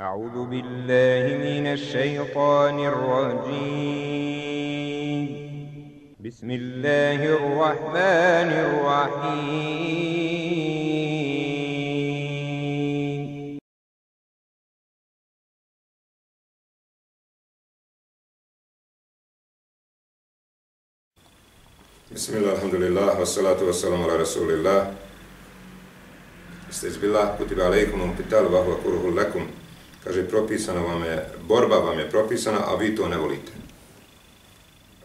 أعوذ بالله من الشيطان الرجيم. بسم الله الرحمن الرحيم. بسم الله الحمد لله والصلاة والسلام على رسول الله استجب الله كتب عليكم وقتال وهو كره لكم kaže propisana vam je, borba vam je propisana, a vi to ne volite.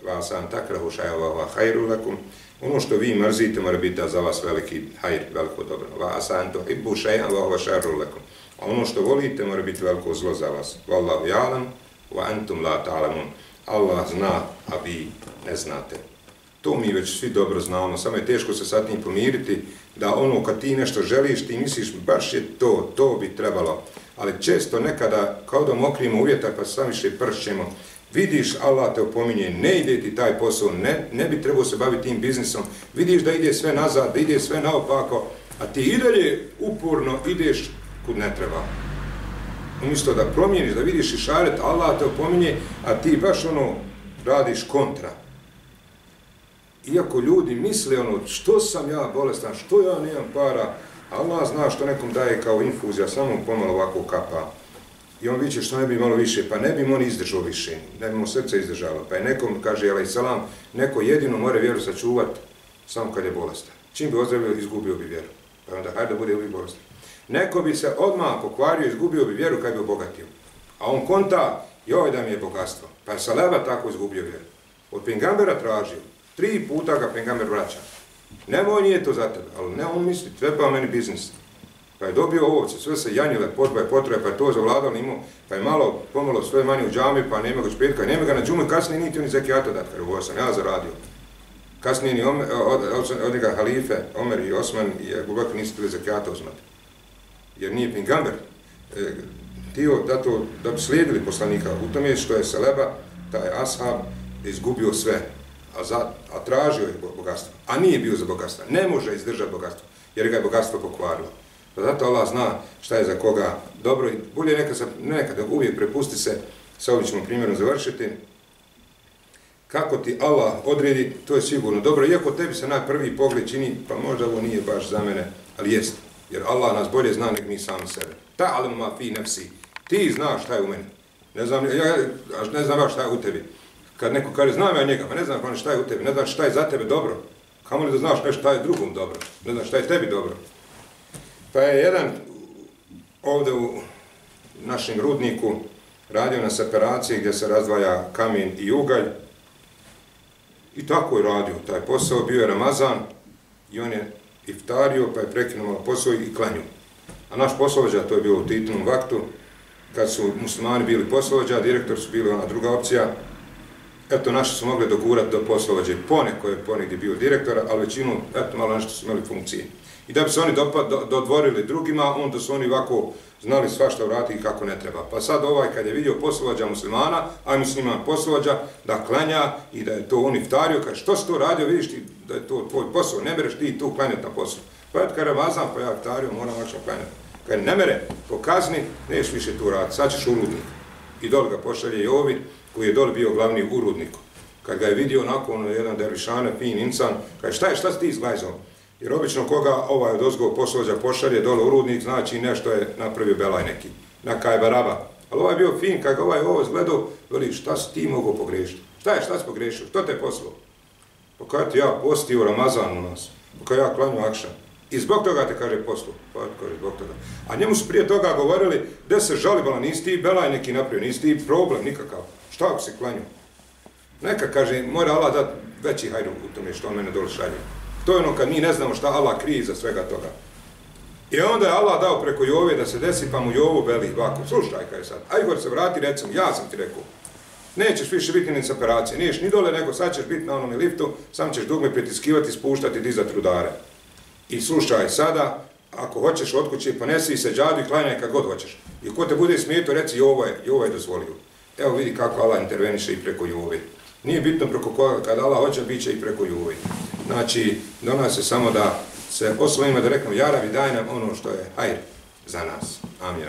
Vas an takrahu šajava hajru lakum. Ono što vi mrzite mora biti da za vas veliki hajr, veliko dobro. Vas an to ibu šajava wa šarru lakum. A ono što volite mora biti veliko zlo za vas. Wallahu ja'lam wa antum la ta'lamun. Allah zna, a vi ne znate. To mi već svi dobro znamo, samo je teško se sad njim pomiriti da ono kad ti nešto želiš, ti misliš baš je to, to bi trebalo. Ali često nekada kao da mokrimo uvjetar pa sami više pršćemo, vidiš Allah te opominje, ne ide ti taj posao, ne, ne bi trebao se baviti tim biznisom, vidiš da ide sve nazad, da ide sve naopako, a ti i dalje uporno ideš kud ne treba. Umjesto da promijeniš, da vidiš i šaret, Allah te opominje, a ti baš ono radiš kontra. Iako ljudi misle ono, što sam ja bolestan, što ja nemam para, Allah zna što nekom daje kao infuzija, samo pomalo ovako kapa. I on viće što ne bi malo više, pa ne bi on izdržao više, ne bi mu srce izdržalo. Pa je nekom, kaže Jelaj Salam, neko jedino more vjeru sačuvati samo kad je bolestan. Čim bi ozdravio, izgubio bi vjeru. Pa onda, hajde da bude uvijek bolestan. Neko bi se odmah pokvario, izgubio bi vjeru kad bi obogatio. A on konta, joj da mi je bogatstvo. Pa je Saleba tako izgubio vjeru. Od Pingambera tražio, Tri puta ga pengamer vraća. Nemoj nije to za tebe, ali ne on misli, treba pa meni biznis. Pa je dobio ovce, sve se janjile, potba je potroje, pa je to zavladao, imao, pa je malo, pomalo sve manje u džami, pa nema ga špetka, nema ga na džume, kasnije niti oni zekijata dat, kada ovo sam ja zaradio. Kasnije ni Omer, od, od, od njega halife, Omer i Osman i Bubak nisu tili zekijata uzmati. Jer nije pingamber. E, tio da to, da bi slijedili poslanika, u tom je što je Seleba, taj ashab, izgubio sve, a, za, a tražio je bogatstvo, a nije bio za bogatstvo, ne može izdržati bogatstvo, jer ga je bogatstvo pokvarilo. Pa zato Allah zna šta je za koga dobro i bolje neka se, nekada uvijek prepusti se, sa ovim ćemo primjerom završiti, kako ti Allah odredi, to je sigurno dobro, iako tebi se na prvi pogled čini, pa možda ovo nije baš za mene, ali jest, jer Allah nas bolje zna nek mi sami sebe. Ta alima fi nefsi, ti znaš šta je u meni, ne znam, ja, ne znam baš šta je u tebi, kad neko kaže, znam ja njega, pa ne znam pa šta je u tebi, ne znam šta je za tebe dobro. Kamo li da znaš nešto šta je drugom dobro, ne znam šta je tebi dobro. Pa je jedan ovdje u našem rudniku radio na separaciji gdje se razdvaja kamen i ugalj. I tako je radio taj posao, bio je Ramazan i on je iftario pa je prekinuo posao i klanju. A naš poslovođa, to je bilo u titnom vaktu, kad su muslimani bili poslovođa, direktor su bili ona druga opcija, eto, naši su mogli dogurati do poslovođe pone koje je ponegdje bio direktora, ali većinu, eto, malo nešto su imali funkcije. I da bi se oni dodvorili drugima, onda su oni ovako znali svašta vrati i kako ne treba. Pa sad ovaj, kad je vidio poslovođa muslimana, a musliman poslovođa, da klanja i da je to on iftario, kaže, što si to radio, vidiš ti da je to tvoj posao, ne mereš ti tu klanjati na poslu. Pa eto, kada vazam, pa ja iftario, moram vašom klanjati. Kad ne mere, pokazni, neš više tu raditi, sad ćeš uludnik. I dol ga pošalje Jovi, koji je dol bio glavni urudnik. Kad ga je vidio onako ono jedan derišana, fin insan, kaže šta je, šta si ti izglajzao? Jer obično koga ovaj od ozgog poslođa pošalje dole urudnik, znači nešto je napravio belaj neki, na kaj baraba. Ali ovaj bio fin, kad ga ovaj ovo zgledao, veli šta si ti mogao pogrešiti? Šta je, šta si pogrešio? Što te poslao? Pa kada ti ja postio Ramazan u nas, pa kada ja klanju akšan, I zbog toga te kaže poslu. Pa kaže zbog toga. A njemu su prije toga govorili da se žalibala, nisi ti belaj neki napravio, nisi ti problem nikakav. Šta ako se klanju? Neka kaže, mora Allah da veći hajdu u tome što on mene dole šalje. To je ono kad mi ne znamo šta Allah krije za svega toga. I onda je Allah dao preko Jove da se desi, pa mu Jovo beli ovako. Slušaj, kaj sad, aj gore se vrati, recimo, ja sam ti rekao. Nećeš više biti ni s operacije, niješ ni dole, nego sad ćeš biti na onom liftu, sam ćeš dugme pritiskivati, spuštati, dizati rudare. I slušaj, sada, ako hoćeš od kuće, ponesi se džadu i klanjaj kad god hoćeš. I ko te bude smijeto, reci, ovo je, ovo je dozvolio. Evo vidi kako Allah interveniše i preko Jove. Nije bitno preko koga, kad Allah hoće, bit će i preko Jove. Znači, do se samo da se oslovimo da reknemo, Jaravi, daj nam ono što je hajr za nas. Amin.